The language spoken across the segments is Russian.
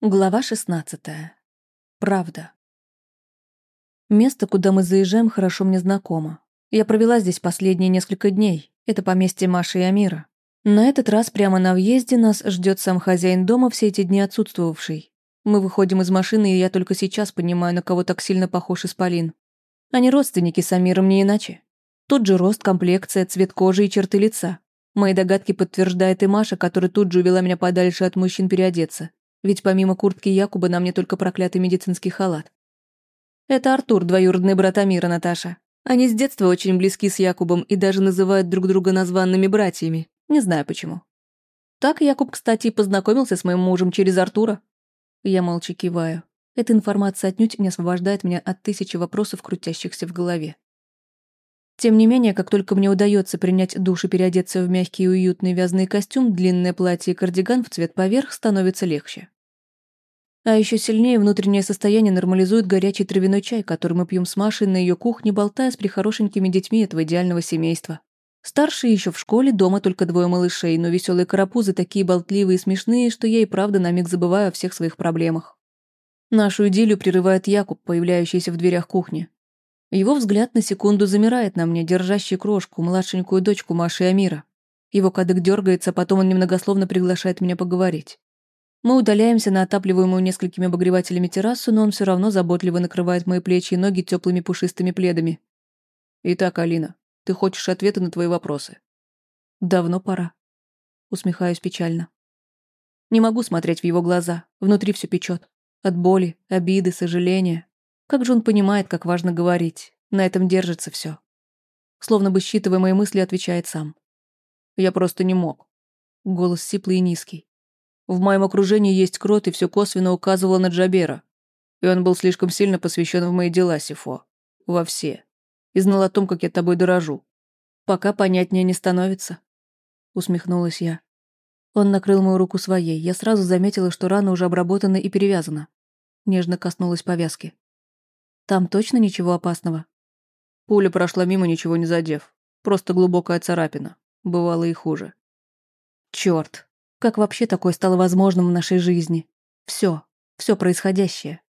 Глава 16. Правда. Место, куда мы заезжаем, хорошо мне знакомо. Я провела здесь последние несколько дней. Это поместье Маши и Амира. На этот раз прямо на въезде нас ждет сам хозяин дома, все эти дни отсутствовавший. Мы выходим из машины, и я только сейчас понимаю, на кого так сильно похож Исполин. Они родственники с Амиром не иначе. Тот же рост, комплекция, цвет кожи и черты лица. Мои догадки подтверждает и Маша, которая тут же увела меня подальше от мужчин переодеться. Ведь помимо куртки Якуба на мне только проклятый медицинский халат. Это Артур, двоюродный брат Амира, Наташа. Они с детства очень близки с Якубом и даже называют друг друга названными братьями. Не знаю почему. Так Якуб, кстати, познакомился с моим мужем через Артура. Я молча киваю. Эта информация отнюдь не освобождает меня от тысячи вопросов, крутящихся в голове. Тем не менее, как только мне удается принять душ и переодеться в мягкий и уютный вязаный костюм, длинное платье и кардиган в цвет поверх, становится легче. А еще сильнее внутреннее состояние нормализует горячий травяной чай, который мы пьем с Машей на ее кухне, болтая с прихорошенькими детьми этого идеального семейства. Старшие еще в школе, дома только двое малышей, но веселые карапузы такие болтливые и смешные, что я и правда на миг забываю о всех своих проблемах. Нашу идиллию прерывает Якуб, появляющийся в дверях кухни. Его взгляд на секунду замирает на мне, держащий крошку, младшенькую дочку Маши Амира. Его кадык дергается, потом он немногословно приглашает меня поговорить. Мы удаляемся на отапливаемую несколькими обогревателями террасу, но он все равно заботливо накрывает мои плечи и ноги теплыми пушистыми пледами. «Итак, Алина, ты хочешь ответы на твои вопросы?» «Давно пора». Усмехаюсь печально. Не могу смотреть в его глаза, внутри все печет. От боли, обиды, сожаления. Как же он понимает, как важно говорить. На этом держится все. Словно бы считывая мои мысли, отвечает сам. Я просто не мог. Голос сиплый и низкий. В моем окружении есть крот, и все косвенно указывало на Джабера. И он был слишком сильно посвящен в мои дела, Сифо. Во все. И знал о том, как я тобой дорожу. Пока понятнее не становится. Усмехнулась я. Он накрыл мою руку своей. Я сразу заметила, что рана уже обработана и перевязана. Нежно коснулась повязки. Там точно ничего опасного? Пуля прошла мимо, ничего не задев. Просто глубокая царапина. Бывало и хуже. Черт, как вообще такое стало возможным в нашей жизни? Все, все происходящее.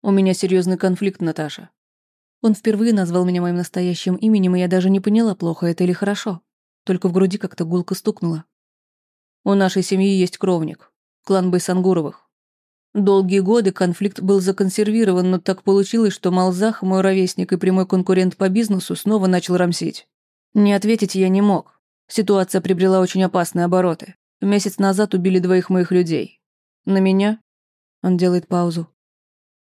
У меня серьезный конфликт, Наташа. Он впервые назвал меня моим настоящим именем, и я даже не поняла, плохо это или хорошо. Только в груди как-то гулко стукнуло. У нашей семьи есть кровник. Клан Байсангуровых. Долгие годы конфликт был законсервирован, но так получилось, что Малзах, мой ровесник и прямой конкурент по бизнесу, снова начал рамсить. Не ответить я не мог. Ситуация приобрела очень опасные обороты. Месяц назад убили двоих моих людей. На меня? Он делает паузу.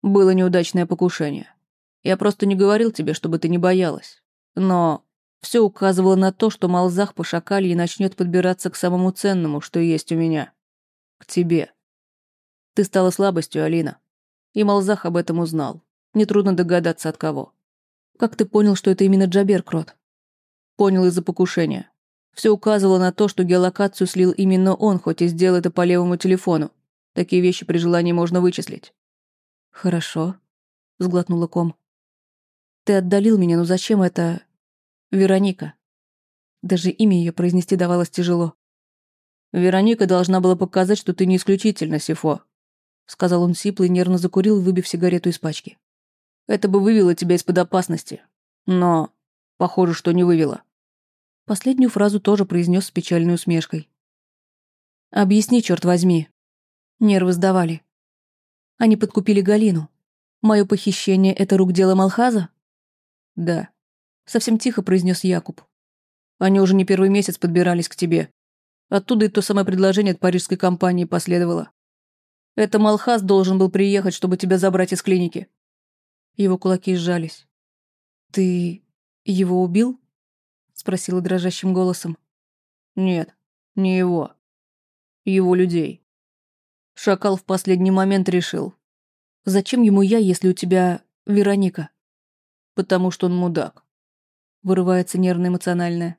Было неудачное покушение. Я просто не говорил тебе, чтобы ты не боялась. Но все указывало на то, что Малзах по шакалье начнет подбираться к самому ценному, что есть у меня. К тебе. Ты стала слабостью, Алина. И Малзах об этом узнал. Нетрудно догадаться, от кого. Как ты понял, что это именно Джабер Крот? Понял из-за покушения. Все указывало на то, что геолокацию слил именно он, хоть и сделал это по левому телефону. Такие вещи при желании можно вычислить. Хорошо, сглотнула ком. Ты отдалил меня, но зачем это... Вероника. Даже имя ее произнести давалось тяжело. Вероника должна была показать, что ты не исключительно, Сифо сказал он сипло и нервно закурил, выбив сигарету из пачки. «Это бы вывело тебя из-под опасности. Но, похоже, что не вывело». Последнюю фразу тоже произнес с печальной усмешкой. «Объясни, черт возьми». Нервы сдавали. Они подкупили Галину. Мое похищение — это рук дело Малхаза? Да. Совсем тихо произнес Якуб. Они уже не первый месяц подбирались к тебе. Оттуда и то самое предложение от парижской компании последовало. Это Малхас должен был приехать, чтобы тебя забрать из клиники». Его кулаки сжались. «Ты его убил?» — спросила дрожащим голосом. «Нет, не его. Его людей. Шакал в последний момент решил. Зачем ему я, если у тебя Вероника? Потому что он мудак. Вырывается нервно-эмоциональное.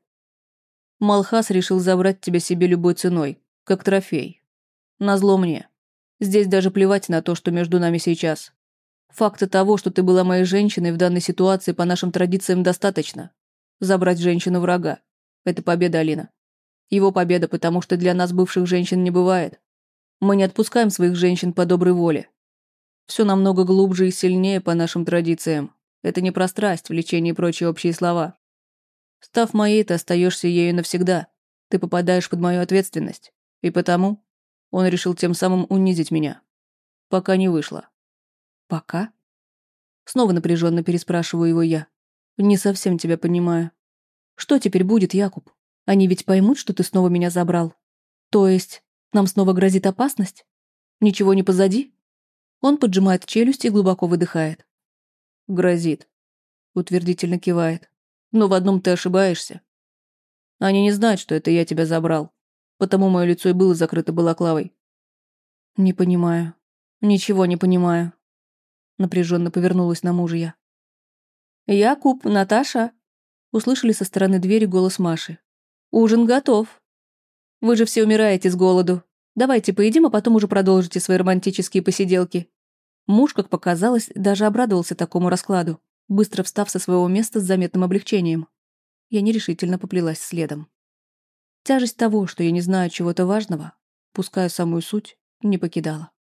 Малхас решил забрать тебя себе любой ценой, как трофей. Назло мне. Здесь даже плевать на то, что между нами сейчас. Факта того, что ты была моей женщиной в данной ситуации по нашим традициям достаточно. Забрать женщину врага. Это победа, Алина. Его победа, потому что для нас бывших женщин не бывает. Мы не отпускаем своих женщин по доброй воле. Все намного глубже и сильнее по нашим традициям. Это не про страсть, влечение и прочие общие слова. Став моей, ты остаешься ею навсегда. Ты попадаешь под мою ответственность. И потому он решил тем самым унизить меня. Пока не вышло. Пока? Снова напряженно переспрашиваю его я. Не совсем тебя понимаю. Что теперь будет, Якуб? Они ведь поймут, что ты снова меня забрал. То есть, нам снова грозит опасность? Ничего не позади? Он поджимает челюсть и глубоко выдыхает. Грозит. Утвердительно кивает. Но в одном ты ошибаешься. Они не знают, что это я тебя забрал. Потому мое лицо и было закрыто балаклавой. Не понимаю. Ничего не понимаю. Напряженно повернулась на мужа я. «Якуб, Наташа!» Услышали со стороны двери голос Маши. «Ужин готов. Вы же все умираете с голоду. Давайте поедим, а потом уже продолжите свои романтические посиделки». Муж, как показалось, даже обрадовался такому раскладу быстро встав со своего места с заметным облегчением. Я нерешительно поплелась следом. Тяжесть того, что я не знаю чего-то важного, пуская самую суть, не покидала.